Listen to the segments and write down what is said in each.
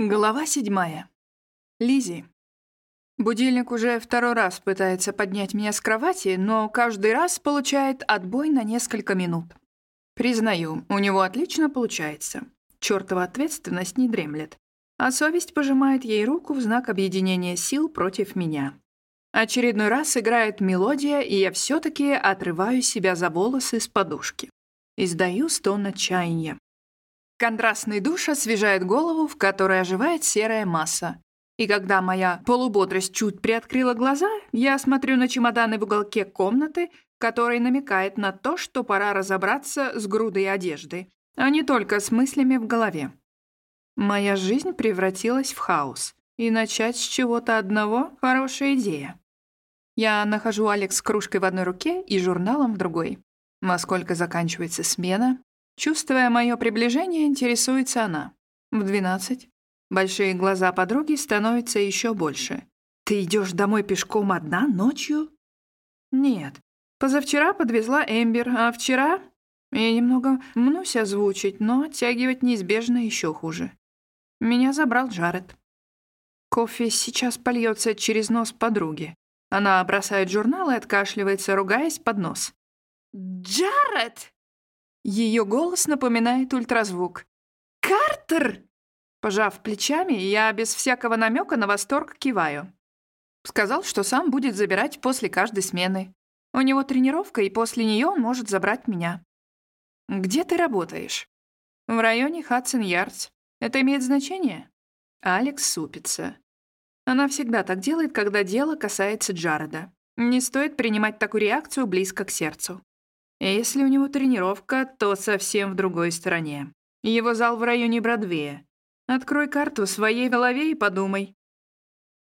Глава седьмая. Лизи. Будильник уже второй раз пытается поднять меня с кровати, но каждый раз получает отбой на несколько минут. Признаю, у него отлично получается. Чёртова ответственность не дремлет. А совесть пожимает ей руку в знак объединения сил против меня. Очередной раз играет мелодия, и я все таки отрываю себя за волосы с подушки. Издаю стон отчаяния. Контрастный душ освежает голову, в которой оживает серая масса. И когда моя полубодрость чуть приоткрыла глаза, я смотрю на чемоданы в уголке комнаты, который намекает на то, что пора разобраться с грудой одежды, а не только с мыслями в голове. Моя жизнь превратилась в хаос, и начать с чего-то одного — хорошая идея. Я нахожу Алекс с кружкой в одной руке и журналом в другой. Во сколько заканчивается смена, Чувствуя мое приближение, интересуется она. В двенадцать. Большие глаза подруги становятся еще больше. «Ты идешь домой пешком одна ночью?» «Нет. Позавчера подвезла Эмбер, а вчера...» Я немного мнусь озвучить, но оттягивать неизбежно еще хуже. Меня забрал Джаред. Кофе сейчас польется через нос подруги. Она бросает журнал и откашливается, ругаясь под нос. «Джаред!» Ее голос напоминает ультразвук. «Картер!» Пожав плечами, я без всякого намека на восторг киваю. Сказал, что сам будет забирать после каждой смены. У него тренировка, и после нее он может забрать меня. «Где ты работаешь?» «В районе Хадсон-Ярдс. Это имеет значение?» Алекс супится. Она всегда так делает, когда дело касается Джареда. Не стоит принимать такую реакцию близко к сердцу. Если у него тренировка, то совсем в другой стороне. Его зал в районе Бродвея. Открой карту своей голове и подумай.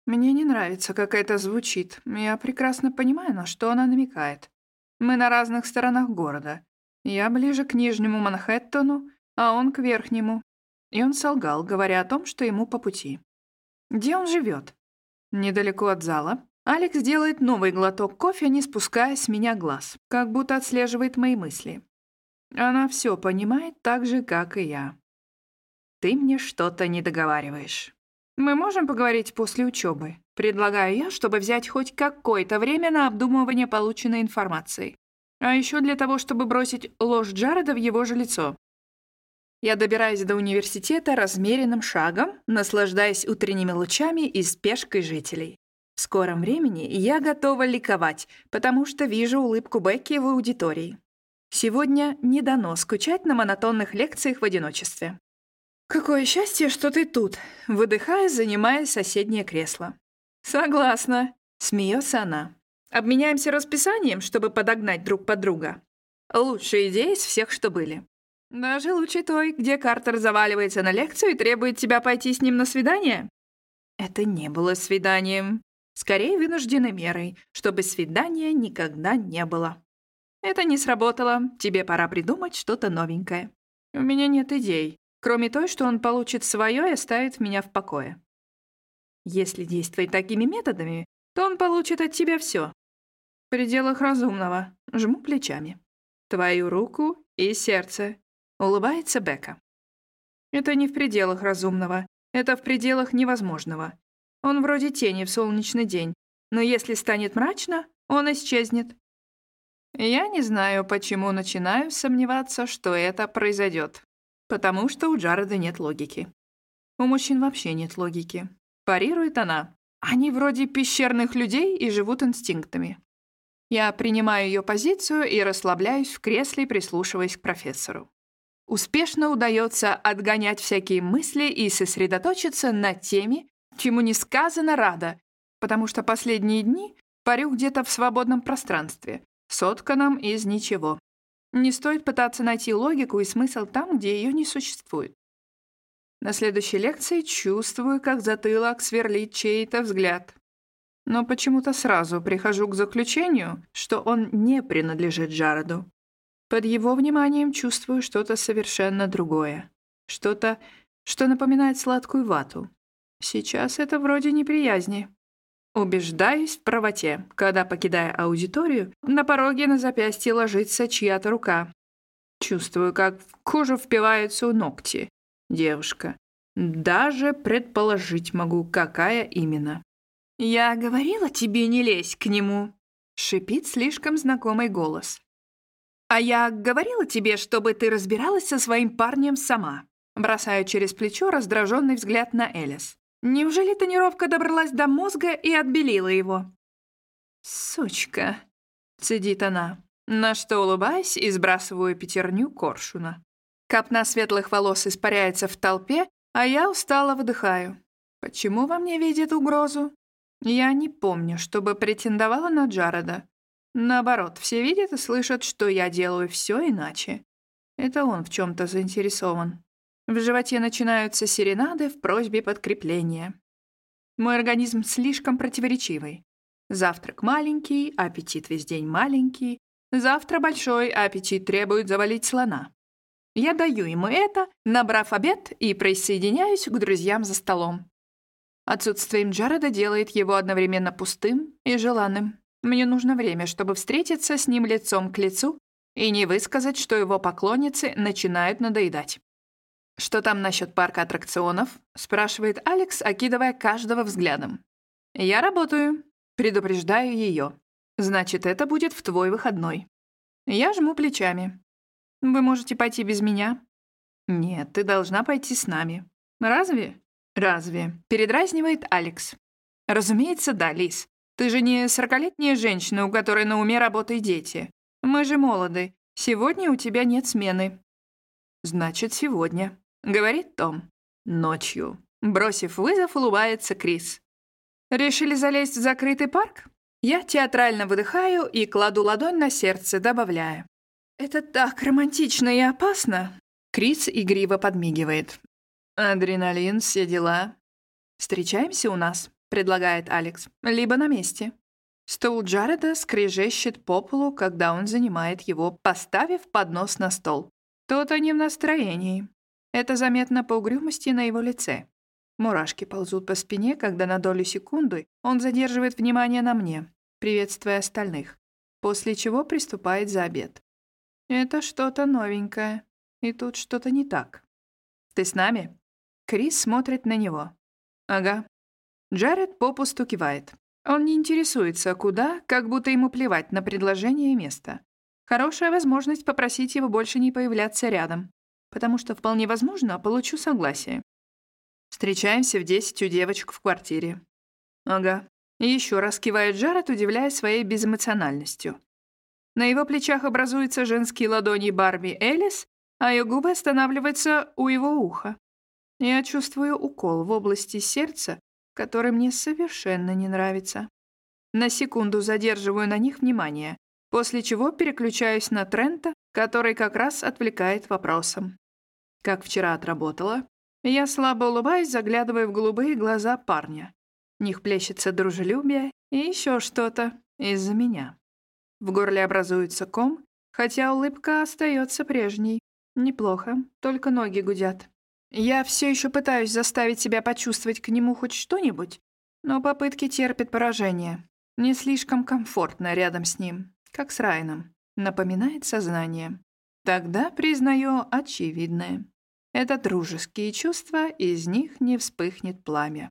Мне не нравится, как это звучит. Я прекрасно понимаю, на что она намекает. Мы на разных сторонах города. Я ближе к Нижнему Манхэттену, а он к Верхнему. И он солгал, говоря о том, что ему по пути. Где он живет? Недалеко от зала. Алекс делает новый глоток кофе, не спуская с меня глаз, как будто отслеживает мои мысли. Она все понимает так же, как и я. Ты мне что-то не договариваешь. Мы можем поговорить после учебы. Предлагаю я, чтобы взять хоть какое-то время на обдумывание полученной информации. А еще для того, чтобы бросить ложь Джареда в его же лицо. Я добираюсь до университета размеренным шагом, наслаждаясь утренними лучами и спешкой жителей. Скором времени я готова ликовать, потому что вижу улыбку Бекки в аудитории. Сегодня не дано скучать на монотонных лекциях в одиночестве. «Какое счастье, что ты тут!» — выдыхая, занимая соседнее кресло. «Согласна», — смеется она. «Обменяемся расписанием, чтобы подогнать друг под друга. Лучшая идея из всех, что были. Даже лучше той, где Картер заваливается на лекцию и требует тебя пойти с ним на свидание». Это не было свиданием. Скорее вынужденной мерой, чтобы свидания никогда не было. Это не сработало, тебе пора придумать что-то новенькое. У меня нет идей, кроме той, что он получит свое и оставит меня в покое. Если действовать такими методами, то он получит от тебя все. В пределах разумного. Жму плечами. Твою руку и сердце. Улыбается Бека. Это не в пределах разумного. Это в пределах невозможного. Он вроде тени в солнечный день, но если станет мрачно, он исчезнет. Я не знаю, почему начинаю сомневаться, что это произойдет. Потому что у Джареда нет логики. У мужчин вообще нет логики. Парирует она. Они вроде пещерных людей и живут инстинктами. Я принимаю ее позицию и расслабляюсь в кресле, прислушиваясь к профессору. Успешно удается отгонять всякие мысли и сосредоточиться на теме, чему несказанно рада, потому что последние дни парю где-то в свободном пространстве, сотканном из ничего. Не стоит пытаться найти логику и смысл там, где ее не существует. На следующей лекции чувствую, как затылок сверлит чей-то взгляд. Но почему-то сразу прихожу к заключению, что он не принадлежит Джареду. Под его вниманием чувствую что-то совершенно другое. Что-то, что напоминает сладкую вату, Сейчас это вроде неприязни. Убеждаюсь в правоте, когда, покидая аудиторию, на пороге на запястье ложится чья-то рука. Чувствую, как в кожу впиваются ногти. Девушка. Даже предположить могу, какая именно. «Я говорила тебе не лезь к нему», — шипит слишком знакомый голос. «А я говорила тебе, чтобы ты разбиралась со своим парнем сама», бросаю через плечо раздраженный взгляд на Элис. «Неужели тренировка добралась до мозга и отбелила его?» «Сучка», — цедит она, на что улыбаясь и сбрасываю пятерню коршуна. Копна светлых волос испаряется в толпе, а я устало выдыхаю. Почему во мне видит угрозу? Я не помню, чтобы претендовала на Джареда. Наоборот, все видят и слышат, что я делаю все иначе. Это он в чем-то заинтересован. В животе начинаются серенады в просьбе подкрепления. Мой организм слишком противоречивый. Завтрак маленький, аппетит весь день маленький. Завтра большой, аппетит требует завалить слона. Я даю ему это, набрав обед, и присоединяюсь к друзьям за столом. Отсутствием Джареда делает его одновременно пустым и желанным. Мне нужно время, чтобы встретиться с ним лицом к лицу и не высказать, что его поклонницы начинают надоедать. «Что там насчет парка аттракционов?» — спрашивает Алекс, окидывая каждого взглядом. «Я работаю», — предупреждаю ее. «Значит, это будет в твой выходной». Я жму плечами. «Вы можете пойти без меня?» «Нет, ты должна пойти с нами». «Разве?» «Разве?» — передразнивает Алекс. «Разумеется, да, Лис. Ты же не сорокалетняя женщина, у которой на уме работа и дети. Мы же молоды. Сегодня у тебя нет смены». «Значит, сегодня», — говорит Том. «Ночью». Бросив вызов, улыбается Крис. «Решили залезть в закрытый парк?» Я театрально выдыхаю и кладу ладонь на сердце, добавляя. «Это так романтично и опасно!» Крис игриво подмигивает. «Адреналин, все дела». «Встречаемся у нас», — предлагает Алекс. «Либо на месте». Стул Джареда скрежещет по полу, когда он занимает его, поставив поднос на стол. Тот они в настроении. Это заметно по угрюмости на его лице. Мурашки ползут по спине, когда на долю секунды он задерживает внимание на мне, приветствуя остальных, после чего приступает за обед. Это что-то новенькое, и тут что-то не так. «Ты с нами?» Крис смотрит на него. «Ага». Джаред попусту кивает. Он не интересуется, куда, как будто ему плевать на предложение и место. Хорошая возможность попросить его больше не появляться рядом, потому что вполне возможно получу согласие. Встречаемся в десять у девочек в квартире. Ага. И еще раз кивает Джаред, удивляясь своей безэмоциональностью. На его плечах образуются женские ладони Барби Элис, а ее губы останавливаются у его уха. Я чувствую укол в области сердца, который мне совершенно не нравится. На секунду задерживаю на них внимание, после чего переключаюсь на Трента, который как раз отвлекает вопросом. Как вчера отработала? Я слабо улыбаюсь, заглядывая в голубые глаза парня. В них плещется дружелюбие и еще что-то из-за меня. В горле образуется ком, хотя улыбка остается прежней. Неплохо, только ноги гудят. Я все еще пытаюсь заставить себя почувствовать к нему хоть что-нибудь, но попытки терпят поражение. Не слишком комфортно рядом с ним, как с Райном. Напоминает сознание. Тогда признаю очевидное. Это дружеские чувства, из них не вспыхнет пламя.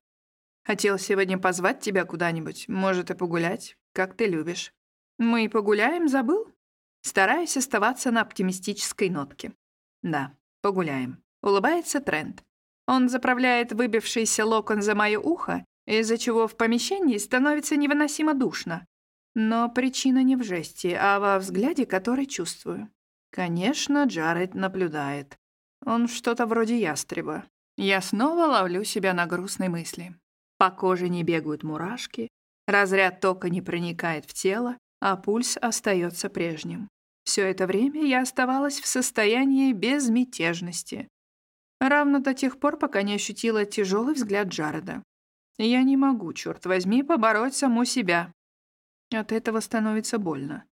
Хотел сегодня позвать тебя куда-нибудь, может, и погулять, как ты любишь. Мы погуляем, забыл? Стараюсь оставаться на оптимистической нотке. Да, погуляем. Улыбается Трент. Он заправляет выбившийся локон за мое ухо, из-за чего в помещении становится невыносимо душно. Но причина не в жесте, а во взгляде, который чувствую. Конечно, Джаред наблюдает. Он что-то вроде ястреба. Я снова ловлю себя на грустной мысли. По коже не бегают мурашки, разряд тока не проникает в тело, а пульс остается прежним. Все это время я оставалась в состоянии безмятежности, Равно до тех пор, пока не ощутила тяжелый взгляд Джареда. Я не могу, черт возьми, побороть саму себя. От этого становится больно.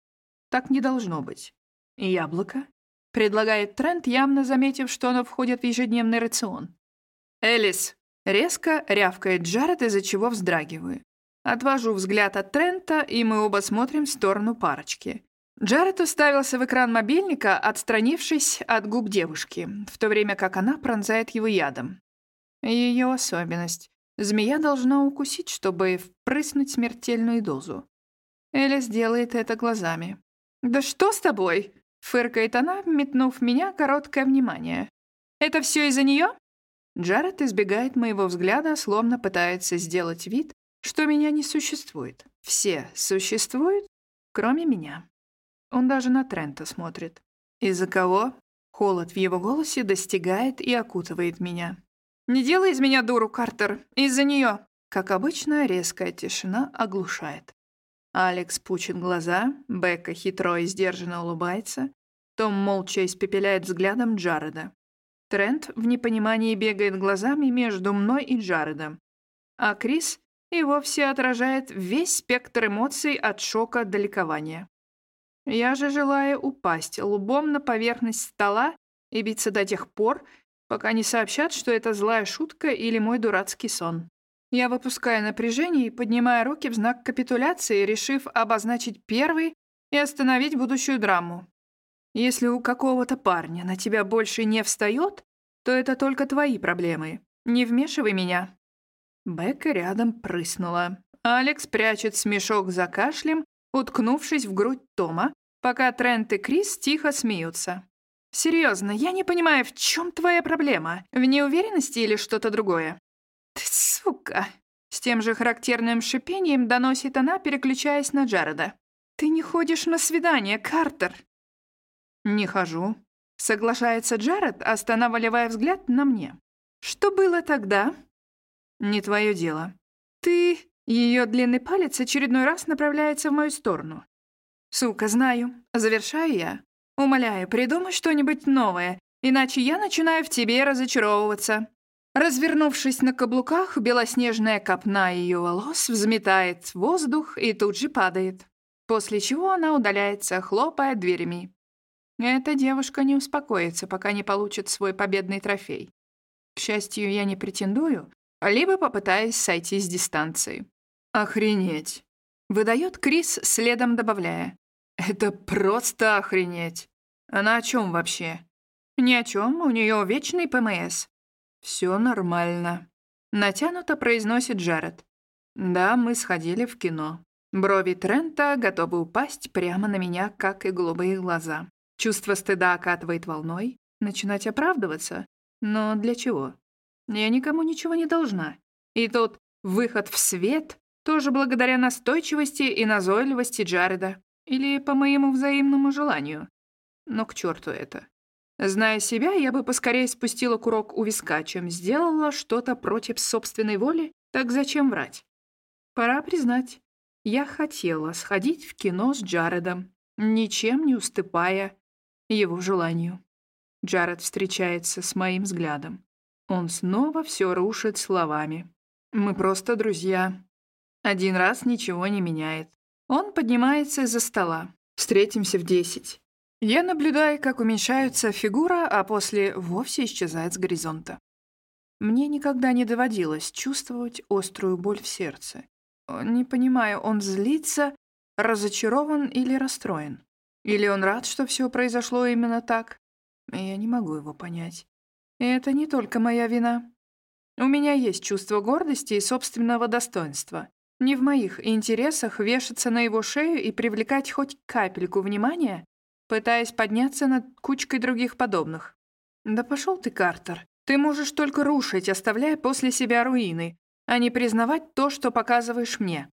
Так не должно быть. Яблоко? Предлагает Трент, явно заметив, что оно входит в ежедневный рацион. Элис. Резко рявкает Джаред, из-за чего вздрагиваю. Отвожу взгляд от Трента, и мы оба смотрим в сторону парочки. Джаред уставился в экран мобильника, отстранившись от губ девушки, в то время как она пронзает его ядом. Ее особенность. Змея должна укусить, чтобы впрыснуть смертельную дозу. Элис делает это глазами. «Да что с тобой?» — фыркает она, метнув меня короткое внимание. «Это все из-за нее?» Джаред избегает моего взгляда, словно пытается сделать вид, что меня не существует. Все существуют, кроме меня. Он даже на Трента смотрит. Из-за кого? Холод в его голосе достигает и окутывает меня. «Не делай из меня дуру, Картер. Из-за нее!» Как обычно, резкая тишина оглушает. Алекс пучит глаза, Бекка хитро и сдержанно улыбается, Том молча испепеляет взглядом Джареда. Трент в непонимании бегает глазами между мной и Джаредом, а Крис и вовсе отражает весь спектр эмоций от шока до ликования. Я же желаю упасть лбом на поверхность стола и биться до тех пор, пока не сообщат, что это злая шутка или мой дурацкий сон. Я выпускаю напряжение и поднимаю руки в знак капитуляции, решив обозначить первый и остановить будущую драму. Если у какого-то парня на тебя больше не встает, то это только твои проблемы. Не вмешивай меня». Бекка рядом прыснула. Алекс прячет смешок за кашлем, уткнувшись в грудь Тома, пока Трент и Крис тихо смеются. «Серьезно, я не понимаю, в чем твоя проблема? В неуверенности или что-то другое?» «Ты сука!» С тем же характерным шипением доносит она, переключаясь на Джареда. «Ты не ходишь на свидание, Картер!» «Не хожу», — соглашается Джаред, останавливая взгляд на мне. «Что было тогда?» «Не твое дело». «Ты...» Ее длинный палец очередной раз направляется в мою сторону. «Сука, знаю. Завершаю я. Умоляю, придумай что-нибудь новое, иначе я начинаю в тебе разочаровываться». Развернувшись на каблуках, белоснежная копна ее волос взметает воздух и тут же падает, после чего она удаляется, хлопая дверями. Эта девушка не успокоится, пока не получит свой победный трофей. К счастью, я не претендую, либо попытаюсь сойти с дистанции. «Охренеть!» — выдает Крис, следом добавляя. «Это просто охренеть! Она о чем вообще?» «Ни о чем, у нее вечный ПМС. «Все нормально», — натянуто произносит Джаред. «Да, мы сходили в кино». Брови Трента готовы упасть прямо на меня, как и голубые глаза. Чувство стыда окатывает волной. Начинать оправдываться? Но для чего? Я никому ничего не должна. И тот выход в свет тоже благодаря настойчивости и назойливости Джареда. Или по моему взаимному желанию. Но к черту это. Зная себя, я бы поскорее спустила курок у виска, чем сделала что-то против собственной воли, так зачем врать? Пора признать, я хотела сходить в кино с Джаредом, ничем не уступая его желанию. Джаред встречается с моим взглядом. Он снова все рушит словами. Мы просто друзья. Один раз ничего не меняет. Он поднимается из-за стола. Встретимся в десять. Я наблюдаю, как уменьшается фигура, а после вовсе исчезает с горизонта. Мне никогда не доводилось чувствовать острую боль в сердце. Не понимаю, он злится, разочарован или расстроен? Или он рад, что все произошло именно так? Я не могу его понять. И это не только моя вина. У меня есть чувство гордости и собственного достоинства. Не в моих интересах вешаться на его шею и привлекать хоть капельку внимания пытаясь подняться над кучкой других подобных. «Да пошел ты, Картер. Ты можешь только рушить, оставляя после себя руины, а не признавать то, что показываешь мне».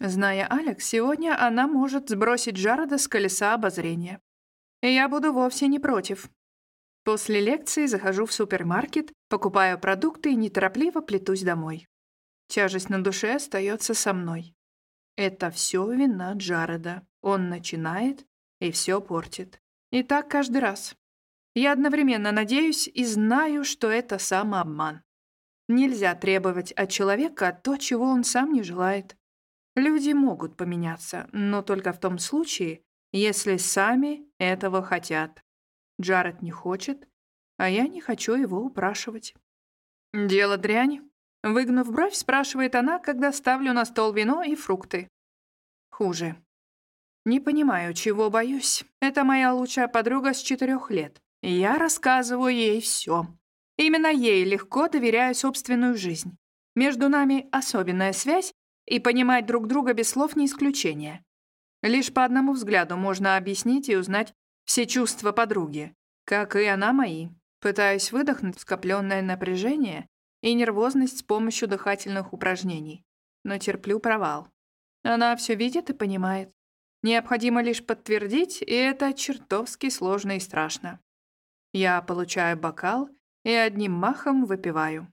Зная Алекс, сегодня она может сбросить Джареда с колеса обозрения. И я буду вовсе не против. После лекции захожу в супермаркет, покупаю продукты и неторопливо плетусь домой. Тяжесть на душе остается со мной. Это все вина Джареда. Он начинает, и все портит. И так каждый раз. Я одновременно надеюсь и знаю, что это самообман. Нельзя требовать от человека то, чего он сам не желает. Люди могут поменяться, но только в том случае, если сами этого хотят. Джаред не хочет, а я не хочу его упрашивать. «Дело дрянь?» Выгнув бровь, спрашивает она, когда ставлю на стол вино и фрукты. Хуже. Не понимаю, чего боюсь. Это моя лучшая подруга с четырех лет. Я рассказываю ей все. Именно ей легко доверяю собственную жизнь. Между нами особенная связь, и понимать друг друга без слов не исключение. Лишь по одному взгляду можно объяснить и узнать все чувства подруги, как и она мои. Пытаюсь выдохнуть скопленное напряжение и нервозность с помощью дыхательных упражнений, но терплю провал. Она все видит и понимает. Необходимо лишь подтвердить, и это чертовски сложно и страшно. Я получаю бокал и одним махом выпиваю.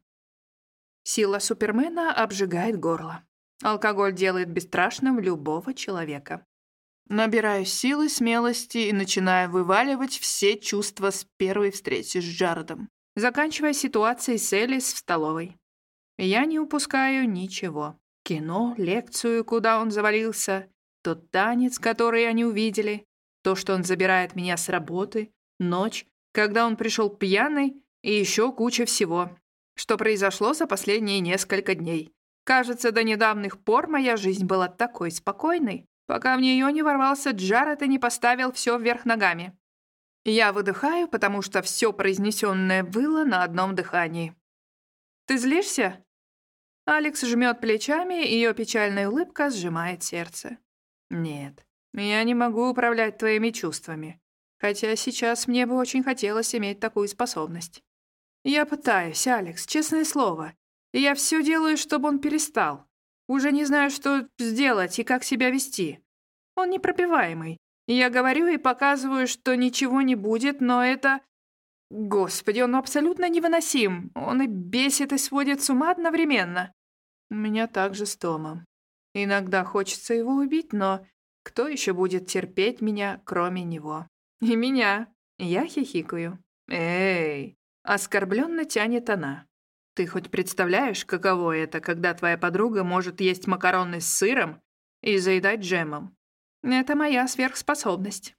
Сила Супермена обжигает горло. Алкоголь делает бесстрашным любого человека. Набираю силы, смелости и начинаю вываливать все чувства с первой встречи с Джаредом, заканчивая ситуацией с Элис в столовой. Я не упускаю ничего. Кино, лекцию, куда он завалился, тот танец, который они увидели, то, что он забирает меня с работы, ночь, когда он пришел пьяный и еще куча всего, что произошло за последние несколько дней. Кажется, до недавних пор моя жизнь была такой спокойной, пока в нее не ворвался Джаред и не поставил все вверх ногами. Я выдыхаю, потому что все произнесенное было на одном дыхании. «Ты злишься?» Алекс жмет плечами, ее печальная улыбка сжимает сердце. «Нет, я не могу управлять твоими чувствами, хотя сейчас мне бы очень хотелось иметь такую способность. Я пытаюсь, Алекс, честное слово, я все делаю, чтобы он перестал. Уже не знаю, что сделать и как себя вести. Он непробиваемый. Я говорю и показываю, что ничего не будет, но это... Господи, он абсолютно невыносим. Он и бесит, и сводит с ума одновременно. У меня также с Томом. Иногда хочется его убить, но кто еще будет терпеть меня, кроме него? И меня. Я хихикаю. Эй, оскорбленно тянет она. Ты хоть представляешь, каково это, когда твоя подруга может есть макароны с сыром и заедать джемом? Это моя сверхспособность.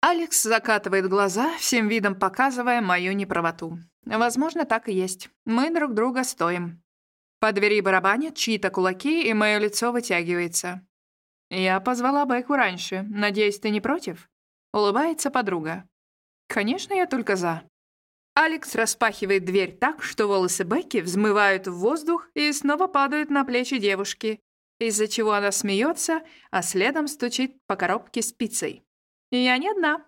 Алекс закатывает глаза, всем видом показывая мою неправоту. Возможно, так и есть. Мы друг друга стоим. По двери барабанят чьи-то кулаки, и мое лицо вытягивается. Я позвала Беку раньше. Надеюсь, ты не против? Улыбается подруга. Конечно, я только за. Алекс распахивает дверь так, что волосы Бекки взмывают в воздух и снова падают на плечи девушки, из-за чего она смеется, а следом стучит по коробке с пиццей. «Я не одна».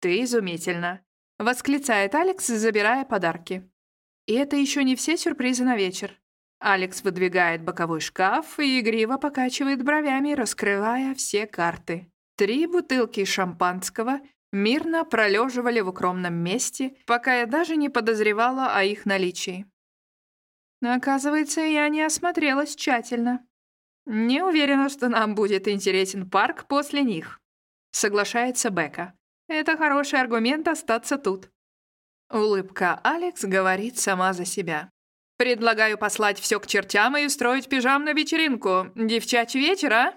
«Ты изумительно», — восклицает Алекс, забирая подарки. И это еще не все сюрпризы на вечер. Алекс выдвигает боковой шкаф и игриво покачивает бровями, раскрывая все карты. Три бутылки шампанского мирно пролеживали в укромном месте, пока я даже не подозревала о их наличии. Оказывается, я не осмотрелась тщательно. Не уверена, что нам будет интересен парк после них. Соглашается Бека. Это хороший аргумент остаться тут. Улыбка Алекс говорит сама за себя. Предлагаю послать все к чертям и устроить пижамную вечеринку. Девчачий вечер, а?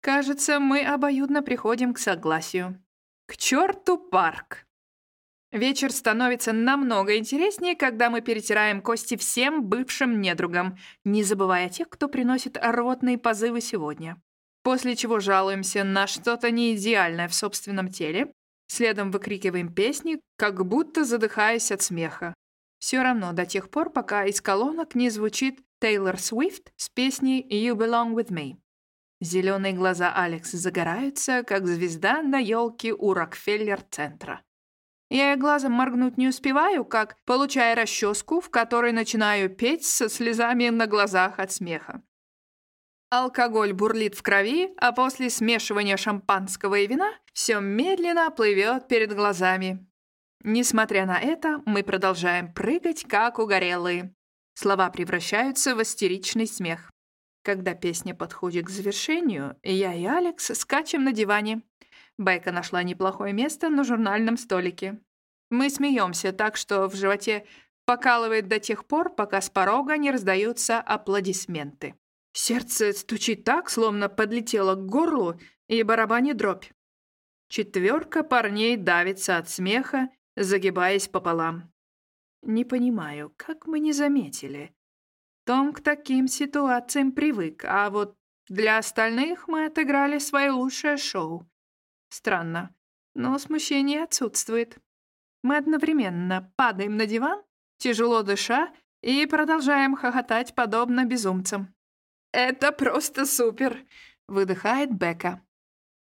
Кажется, мы обоюдно приходим к согласию. К черту парк! Вечер становится намного интереснее, когда мы перетираем кости всем бывшим недругам, не забывая тех, кто приносит рвотные позывы сегодня. После чего жалуемся на что-то неидеальное в собственном теле, следом выкрикиваем песни, как будто задыхаясь от смеха. Все равно до тех пор, пока из колонок не звучит Тейлор Свифт с песней «You Belong With Me». Зеленые глаза Алекс загораются, как звезда на елке у Рокфеллер-центра. Я глазом моргнуть не успеваю, как, получая расческу, в которой начинаю петь со слезами на глазах от смеха. Алкоголь бурлит в крови, а после смешивания шампанского и вина все медленно плывет перед глазами. Несмотря на это, мы продолжаем прыгать, как угорелые. Слова превращаются в истеричный смех. Когда песня подходит к завершению, я и Алекс скачем на диване. Байка нашла неплохое место на журнальном столике. Мы смеемся так, что в животе покалывает до тех пор, пока с порога не раздаются аплодисменты. Сердце стучит так, словно подлетело к горлу и барабанит дробь. Четверка парней давится от смеха, загибаясь пополам. Не понимаю, как мы не заметили. Том к таким ситуациям привык, а вот для остальных мы отыграли свое лучшее шоу. Странно, но смущение отсутствует. Мы одновременно падаем на диван тяжело дыша, и продолжаем хохотать подобно безумцам. «Это просто супер!» — выдыхает Бека.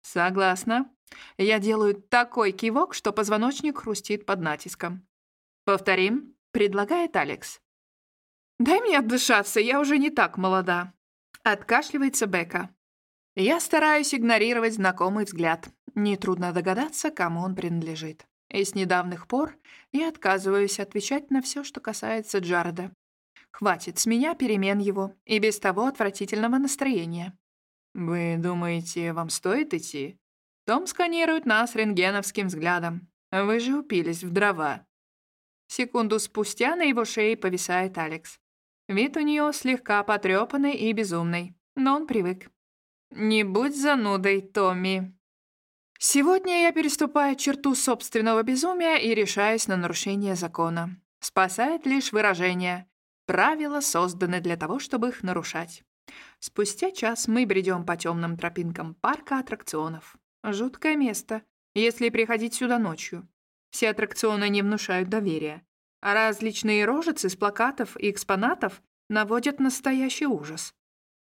«Согласна. Я делаю такой кивок, что позвоночник хрустит под натиском. Повторим?» — предлагает Алекс. «Дай мне отдышаться, я уже не так молода», — откашливается Бека. Я стараюсь игнорировать знакомый взгляд. Нетрудно догадаться, кому он принадлежит. И с недавних пор я отказываюсь отвечать на все, что касается Джареда. Хватит с меня перемен его и без того отвратительного настроения. «Вы думаете, вам стоит идти?» Том сканирует нас рентгеновским взглядом. «Вы же упились в дрова». Секунду спустя на его шее повисает Алекс. Вид у нее слегка потрепанный и безумный, но он привык. «Не будь занудой, Томми». Сегодня я переступаю черту собственного безумия и решаюсь на нарушение закона. Спасает лишь выражение. Правила созданы для того, чтобы их нарушать. Спустя час мы бредем по темным тропинкам парка аттракционов. Жуткое место, если приходить сюда ночью. Все аттракционы не внушают доверия, а различные рожицы с плакатов и экспонатов наводят настоящий ужас.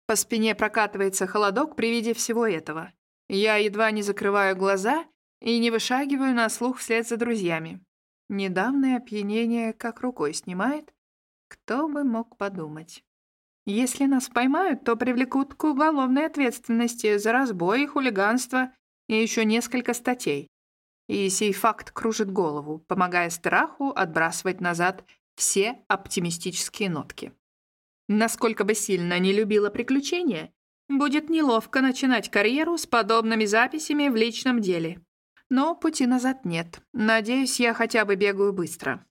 По спине прокатывается холодок при виде всего этого. Я едва не закрываю глаза и не вышагиваю на слух вслед за друзьями. Недавнее опьянение как рукой снимает. Кто бы мог подумать. Если нас поймают, то привлекут к уголовной ответственности за разбой, хулиганство и еще несколько статей. И сей факт кружит голову, помогая страху отбрасывать назад все оптимистические нотки. Насколько бы сильно не любила приключения, будет неловко начинать карьеру с подобными записями в личном деле. Но пути назад нет. Надеюсь, я хотя бы бегаю быстро.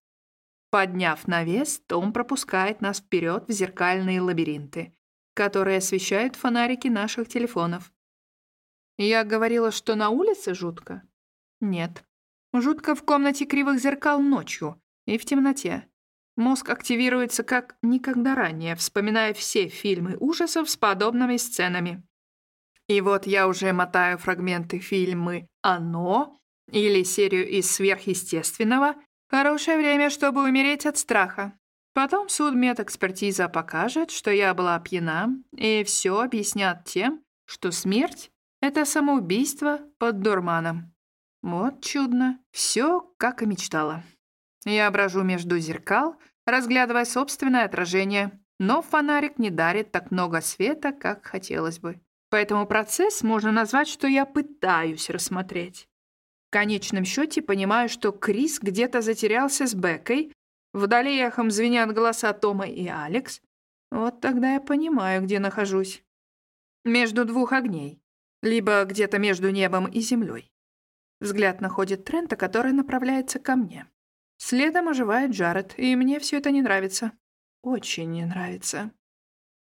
Подняв навес, Том пропускает нас вперед в зеркальные лабиринты, которые освещают фонарики наших телефонов. Я говорила, что на улице жутко? Нет. Жутко в комнате кривых зеркал ночью и в темноте. Мозг активируется как никогда ранее, вспоминая все фильмы ужасов с подобными сценами. И вот я уже мотаю фрагменты фильмы «Оно» или серию из «Сверхъестественного». Хорошее время, чтобы умереть от страха. Потом судмедэкспертиза покажет, что я была пьяна, и все объяснят тем, что смерть — это самоубийство под дурманом. Вот чудно. Все, как и мечтала. Я брожу между зеркал, разглядывая собственное отражение, но фонарик не дарит так много света, как хотелось бы. Поэтому процесс можно назвать, что я пытаюсь рассмотреть. В конечном счете понимаю, что Крис где-то затерялся с Бекой, вдали эхом звенят голоса Тома и Алекс. Вот тогда я понимаю, где нахожусь. Между двух огней. Либо где-то между небом и землей. Взгляд находит Трента, который направляется ко мне. Следом оживает Джаред, и мне все это не нравится. Очень не нравится.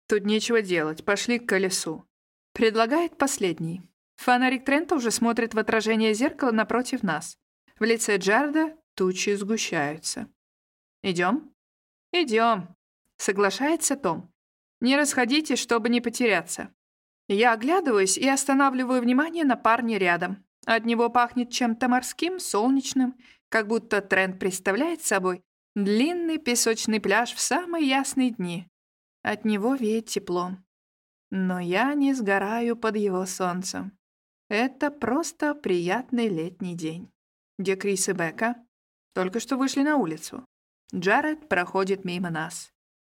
Тут нечего делать, пошли к колесу. Предлагает последний. Фонарик Трента уже смотрит в отражение зеркала напротив нас. В лице Джареда тучи сгущаются. Идем? Идем. Соглашается Том. Не расходитесь, чтобы не потеряться. Я оглядываюсь и останавливаю внимание на парне рядом. От него пахнет чем-то морским, солнечным как будто тренд представляет собой длинный песочный пляж в самые ясные дни. От него веет теплом. Но я не сгораю под его солнцем. Это просто приятный летний день. Где Крис и Бека? Только что вышли на улицу. Джаред проходит мимо нас.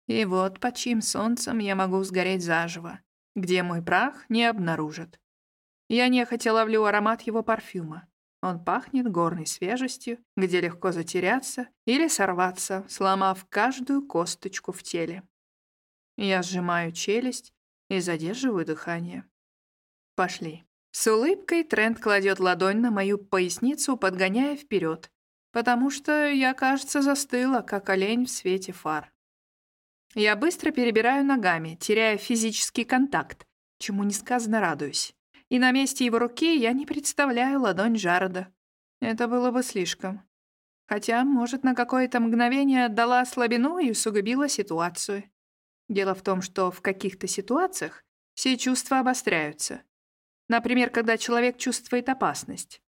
И вот под чьим солнцем я могу сгореть заживо, где мой прах не обнаружат. Я нехотя ловлю аромат его парфюма. Он пахнет горной свежестью, где легко затеряться или сорваться, сломав каждую косточку в теле. Я сжимаю челюсть и задерживаю дыхание. Пошли. С улыбкой Трент кладет ладонь на мою поясницу, подгоняя вперед, потому что я, кажется, застыла, как олень в свете фар. Я быстро перебираю ногами, теряя физический контакт, чему несказанно радуюсь и на месте его руки я не представляю ладонь Джареда. Это было бы слишком. Хотя, может, на какое-то мгновение отдала слабину и усугубила ситуацию. Дело в том, что в каких-то ситуациях все чувства обостряются. Например, когда человек чувствует опасность.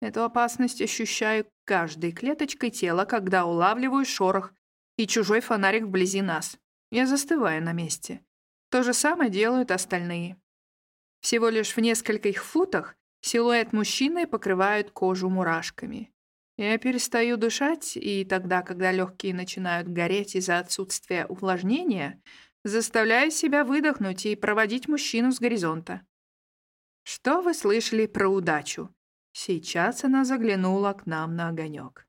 Эту опасность ощущаю каждой клеточкой тела, когда улавливаю шорох и чужой фонарик вблизи нас. Я застываю на месте. То же самое делают остальные. Всего лишь в нескольких футах силуэт мужчины покрывает кожу мурашками. Я перестаю дышать, и тогда, когда легкие начинают гореть из-за отсутствия увлажнения, заставляю себя выдохнуть и проводить мужчину с горизонта. Что вы слышали про удачу? Сейчас она заглянула к нам на огонек.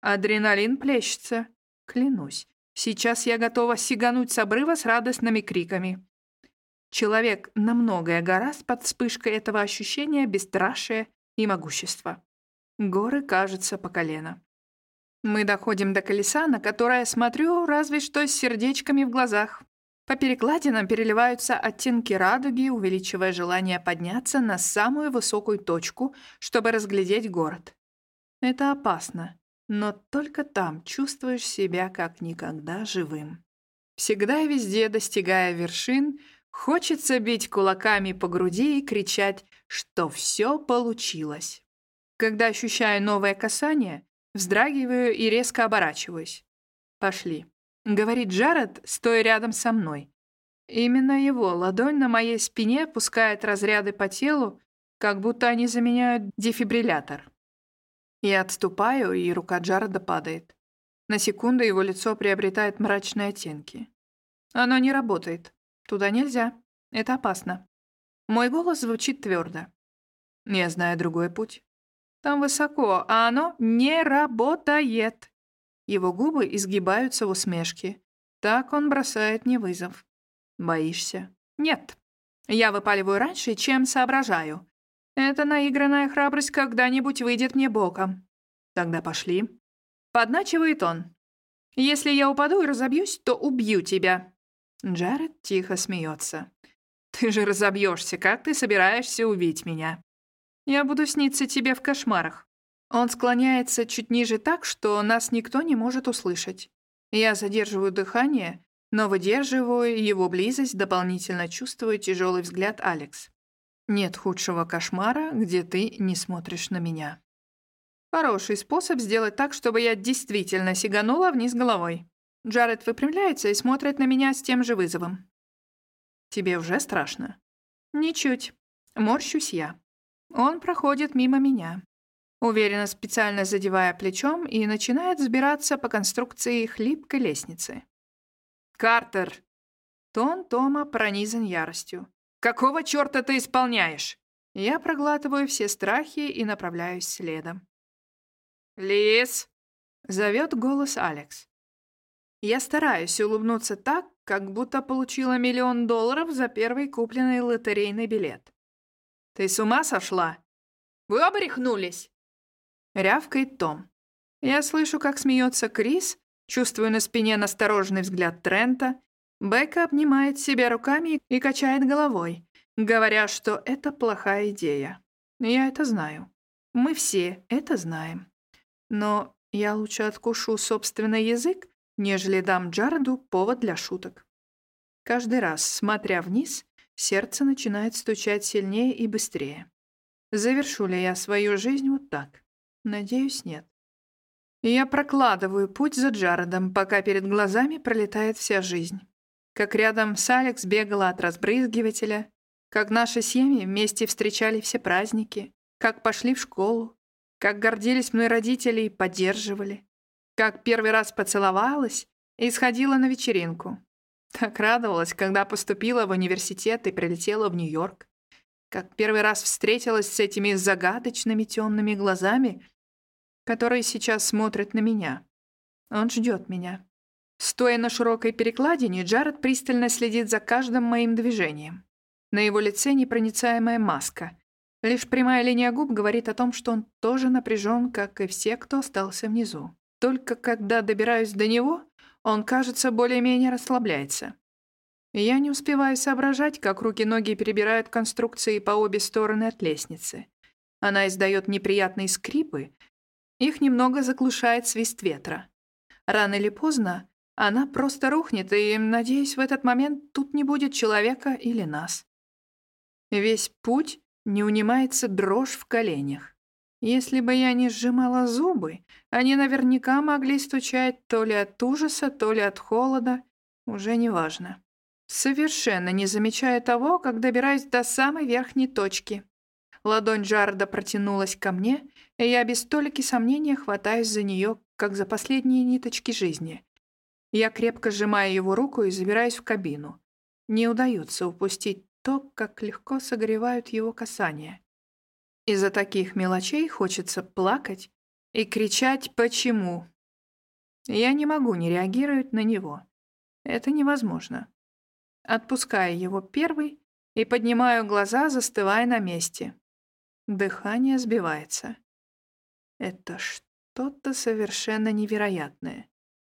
Адреналин плещется. Клянусь, сейчас я готова сигануть с обрыва с радостными криками. Человек на многое гораст под вспышкой этого ощущения бесстрашия и могущества. Горы кажутся по колено. Мы доходим до колеса, на которое смотрю разве что с сердечками в глазах. По перекладинам переливаются оттенки радуги, увеличивая желание подняться на самую высокую точку, чтобы разглядеть город. Это опасно, но только там чувствуешь себя как никогда живым. Всегда и везде, достигая вершин, хочется бить кулаками по груди и кричать, что все получилось. Когда ощущаю новое касание, вздрагиваю и резко оборачиваюсь. «Пошли», — говорит Джаред, стоя рядом со мной. Именно его ладонь на моей спине пускает разряды по телу, как будто они заменяют дефибриллятор. Я отступаю, и рука Джареда падает. На секунду его лицо приобретает мрачные оттенки. Оно не работает. Туда нельзя. Это опасно. Мой голос звучит твердо. Я знаю другой путь. Там высоко, а оно не работает. Его губы изгибаются в усмешке. Так он бросает мне вызов. Боишься? Нет. Я выпаливаю раньше, чем соображаю. Эта наигранная храбрость когда-нибудь выйдет мне боком. Тогда пошли. Подначивает он. Если я упаду и разобьюсь, то убью тебя. Джаред тихо смеется. Ты же разобьешься, как ты собираешься убить меня? Я буду сниться тебе в кошмарах. Он склоняется чуть ниже так, что нас никто не может услышать. Я задерживаю дыхание, но выдерживаю его близость, дополнительно чувствую тяжелый взгляд Алекс. Нет худшего кошмара, где ты не смотришь на меня. Хороший способ сделать так, чтобы я действительно сиганула вниз головой. Джаред выпрямляется и смотрит на меня с тем же вызовом. Тебе уже страшно? Ничуть. Морщусь я. Он проходит мимо меня, уверенно специально задевая плечом и начинает взбираться по конструкции хлипкой лестницы. «Картер!» Тон Тома пронизан яростью. «Какого черта ты исполняешь?» Я проглатываю все страхи и направляюсь следом. «Лис!» — зовет голос Алекс. Я стараюсь улыбнуться так, как будто получила миллион долларов за первый купленный лотерейный билет. «Ты с ума сошла? Вы оба рехнулись?» Рявкает Том. Я слышу, как смеется Крис, чувствую на спине настороженный взгляд Трента. Бека обнимает себя руками и качает головой, говоря, что это плохая идея. Я это знаю. Мы все это знаем. Но я лучше откушу собственный язык, нежели дам Джареду повод для шуток. Каждый раз, смотря вниз, Сердце начинает стучать сильнее и быстрее. Завершу ли я свою жизнь вот так? Надеюсь, нет. Я прокладываю путь за Джаредом, пока перед глазами пролетает вся жизнь. Как рядом с Алекс бегала от разбрызгивателя, как наши семьи вместе встречали все праздники, как пошли в школу, как гордились мной родители и поддерживали, как первый раз поцеловалась и сходила на вечеринку, так радовалась, когда поступила в университет и прилетела в Нью-Йорк. Как первый раз встретилась с этими загадочными темными глазами, которые сейчас смотрят на меня. Он ждет меня. Стоя на широкой перекладине, Джаред пристально следит за каждым моим движением. На его лице непроницаемая маска. Лишь прямая линия губ говорит о том, что он тоже напряжен, как и все, кто остался внизу. Только когда добираюсь до него, он, кажется, более-менее расслабляется. Я не успеваю соображать, как руки-ноги перебирают конструкции по обе стороны от лестницы. Она издает неприятные скрипы. Их немного заглушает свист ветра. Рано или поздно она просто рухнет, и, надеюсь, в этот момент тут не будет человека или нас. Весь путь не унимается дрожь в коленях. Если бы я не сжимала зубы, они наверняка могли стучать то ли от ужаса, то ли от холода, уже неважно. Совершенно не замечая того, как добираюсь до самой верхней точки. Ладонь Джарда протянулась ко мне, и я без столики сомнения хватаюсь за нее, как за последние ниточки жизни. Я крепко сжимаю его руку и забираюсь в кабину. Не удается упустить то, как легко согревают его касания. Из-за таких мелочей хочется плакать и кричать «почему?». Я не могу не реагировать на него. Это невозможно. Отпускаю его первый и поднимаю глаза, застывая на месте. Дыхание сбивается. Это что-то совершенно невероятное,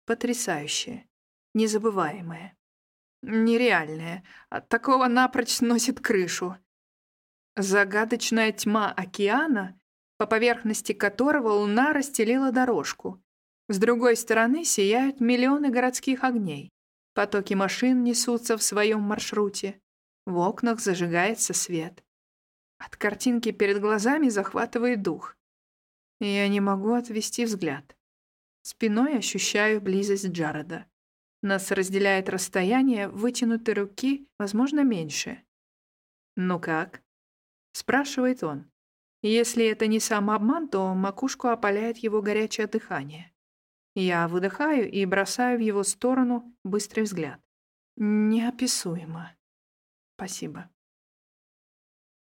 потрясающее, незабываемое, нереальное. От такого напрочь сносит крышу. Загадочная тьма океана, по поверхности которого луна расстелила дорожку. С другой стороны сияют миллионы городских огней. Потоки машин несутся в своем маршруте. В окнах зажигается свет. От картинки перед глазами захватывает дух. Я не могу отвести взгляд. Спиной ощущаю близость Джареда. Нас разделяет расстояние вытянутой руки, возможно, меньше. «Ну как?» — спрашивает он. Если это не самообман, то макушку опаляет его горячее дыхание. Я выдыхаю и бросаю в его сторону быстрый взгляд. Неописуемо. Спасибо.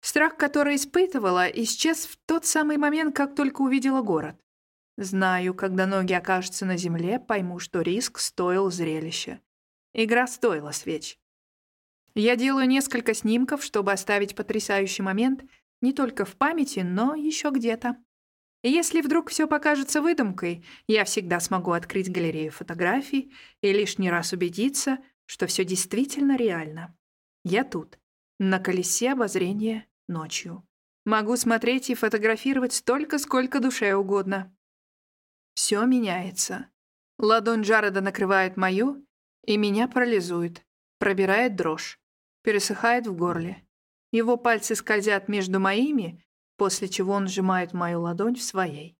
Страх, который испытывала, исчез в тот самый момент, как только увидела город. Знаю, когда ноги окажутся на земле, пойму, что риск стоил зрелища. Игра стоила свеч. Я делаю несколько снимков, чтобы оставить потрясающий момент не только в памяти, но еще где-то. Если вдруг все покажется выдумкой, я всегда смогу открыть галерею фотографий и лишний раз убедиться, что все действительно реально. Я тут, на колесе обозрения ночью. Могу смотреть и фотографировать столько, сколько душе угодно. Все меняется. Ладонь Джареда накрывает мою, и меня парализует, пробирает дрожь, пересыхает в горле. Его пальцы скользят между моими, после чего он сжимает мою ладонь в своей.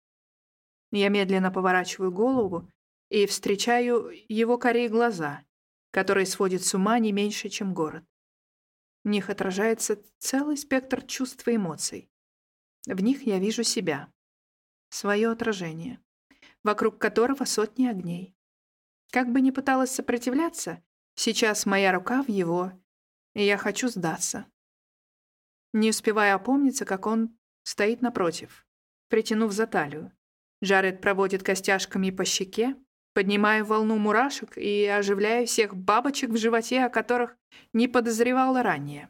Я медленно поворачиваю голову и встречаю его корей глаза, которые сводят с ума не меньше, чем город. В них отражается целый спектр чувств и эмоций. В них я вижу себя, свое отражение, вокруг которого сотни огней. Как бы ни пыталась сопротивляться, сейчас моя рука в его, и я хочу сдаться. Не успевая опомниться, как он стоит напротив, притянув за талию. Джаред проводит костяшками по щеке, Поднимаю волну мурашек и оживляю всех бабочек в животе, о которых не подозревала ранее.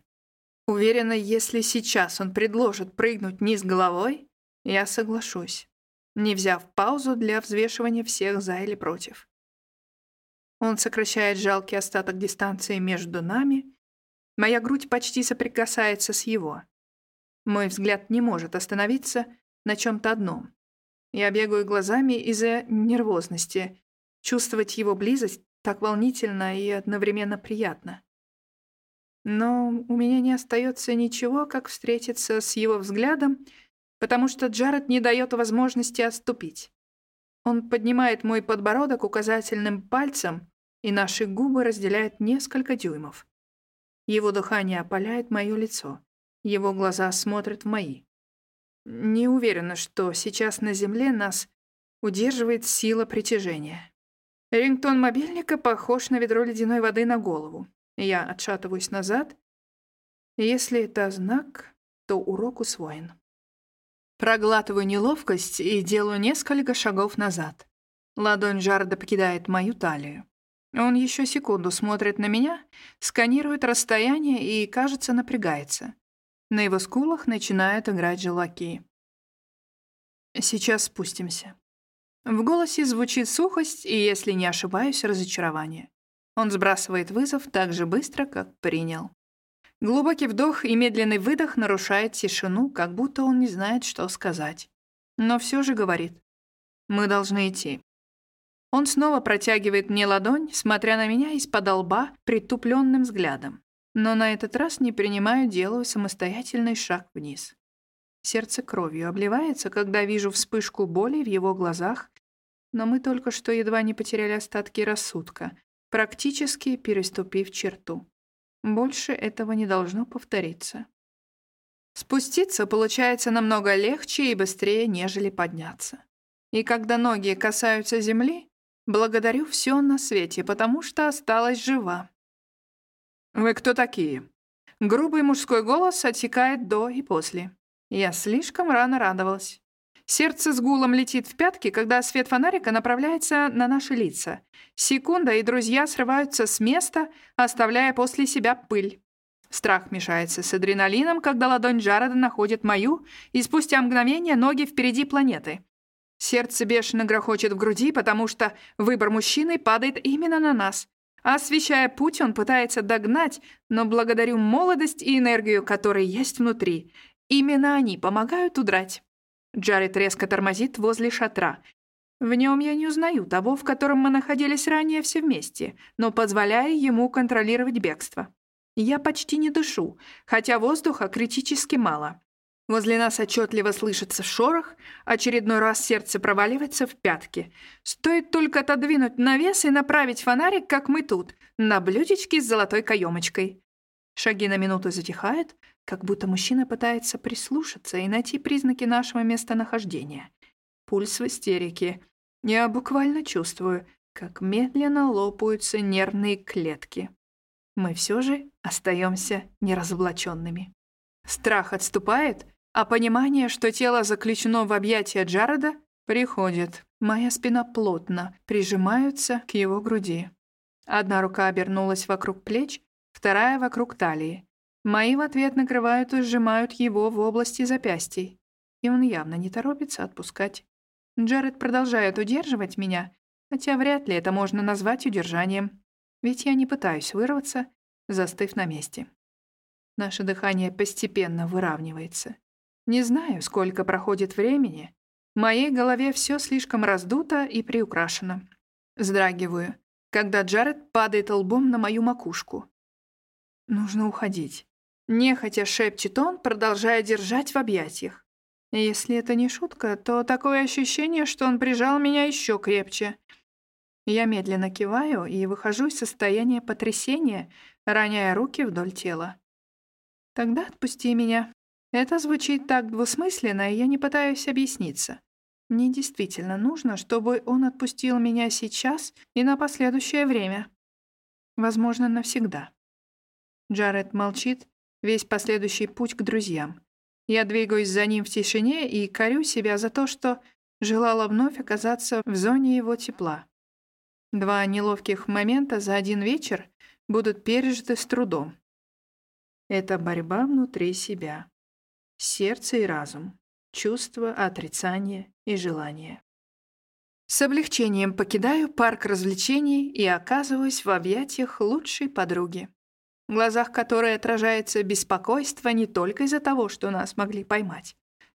Уверена, если сейчас он предложит прыгнуть вниз головой, я соглашусь, не взяв паузу для взвешивания всех за или против. Он сокращает жалкий остаток дистанции между нами. Моя грудь почти соприкасается с его. Мой взгляд не может остановиться на чем-то одном. Я бегаю глазами из-за нервозности, Чувствовать его близость так волнительно и одновременно приятно. Но у меня не остается ничего, как встретиться с его взглядом, потому что Джаред не дает возможности отступить. Он поднимает мой подбородок указательным пальцем, и наши губы разделяют несколько дюймов. Его дыхание опаляет мое лицо. Его глаза смотрят в мои. Не уверена, что сейчас на Земле нас удерживает сила притяжения. Рингтон мобильника похож на ведро ледяной воды на голову. Я отшатываюсь назад. Если это знак, то урок усвоен. Проглатываю неловкость и делаю несколько шагов назад. Ладонь Жарда покидает мою талию. Он еще секунду смотрит на меня, сканирует расстояние и, кажется, напрягается. На его скулах начинают играть желаки. Сейчас спустимся. В голосе звучит сухость и, если не ошибаюсь, разочарование. Он сбрасывает вызов так же быстро, как принял. Глубокий вдох и медленный выдох нарушает тишину, как будто он не знает, что сказать. Но все же говорит. «Мы должны идти». Он снова протягивает мне ладонь, смотря на меня из-под лба притупленным взглядом. Но на этот раз не принимаю, делаю самостоятельный шаг вниз. Сердце кровью обливается, когда вижу вспышку боли в его глазах, но мы только что едва не потеряли остатки рассудка, практически переступив черту. Больше этого не должно повториться. Спуститься получается намного легче и быстрее, нежели подняться. И когда ноги касаются земли, благодарю все на свете, потому что осталась жива. «Вы кто такие?» Грубый мужской голос отсекает до и после. Я слишком рано радовалась. Сердце с гулом летит в пятки, когда свет фонарика направляется на наши лица. Секунда, и друзья срываются с места, оставляя после себя пыль. Страх мешается с адреналином, когда ладонь Джареда находит мою, и спустя мгновение ноги впереди планеты. Сердце бешено грохочет в груди, потому что выбор мужчины падает именно на нас. Освещая путь, он пытается догнать, но благодарю молодость и энергию, которые есть внутри. Именно они помогают удрать. Джаред резко тормозит возле шатра. В нем я не узнаю того, в котором мы находились ранее все вместе, но позволяю ему контролировать бегство. Я почти не дышу, хотя воздуха критически мало. Возле нас отчетливо слышится шорох, очередной раз сердце проваливается в пятки. Стоит только отодвинуть навес и направить фонарик, как мы тут, на блюдечке с золотой каемочкой. Шаги на минуту затихают, как будто мужчина пытается прислушаться и найти признаки нашего местонахождения. Пульс в истерике. Я буквально чувствую, как медленно лопаются нервные клетки. Мы все же остаемся неразоблаченными. Страх отступает, а понимание, что тело заключено в объятия Джареда, приходит. Моя спина плотно прижимается к его груди. Одна рука обернулась вокруг плеч, вторая — вокруг талии. Мои в ответ накрывают и сжимают его в области запястий. И он явно не торопится отпускать. Джаред продолжает удерживать меня, хотя вряд ли это можно назвать удержанием. Ведь я не пытаюсь вырваться, застыв на месте. Наше дыхание постепенно выравнивается. Не знаю, сколько проходит времени. В моей голове все слишком раздуто и приукрашено. Вздрагиваю, когда Джаред падает лбом на мою макушку. Нужно уходить. Нехотя шепчет он, продолжая держать в объятиях. Если это не шутка, то такое ощущение, что он прижал меня еще крепче. Я медленно киваю и выхожу из состояния потрясения, роняя руки вдоль тела. Тогда отпусти меня. Это звучит так двусмысленно, и я не пытаюсь объясниться. Мне действительно нужно, чтобы он отпустил меня сейчас и на последующее время. Возможно, навсегда. Джаред молчит весь последующий путь к друзьям. Я двигаюсь за ним в тишине и корю себя за то, что желала вновь оказаться в зоне его тепла. Два неловких момента за один вечер будут пережиты с трудом. Это борьба внутри себя сердце и разум, чувство, отрицание и желание. С облегчением покидаю парк развлечений и оказываюсь в объятиях лучшей подруги, в глазах которой отражается беспокойство не только из-за того, что нас могли поймать,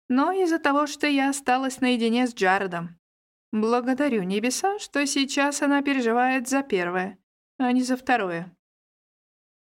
но и из-за того, что я осталась наедине с Джаредом. Благодарю небеса, что сейчас она переживает за первое, а не за второе.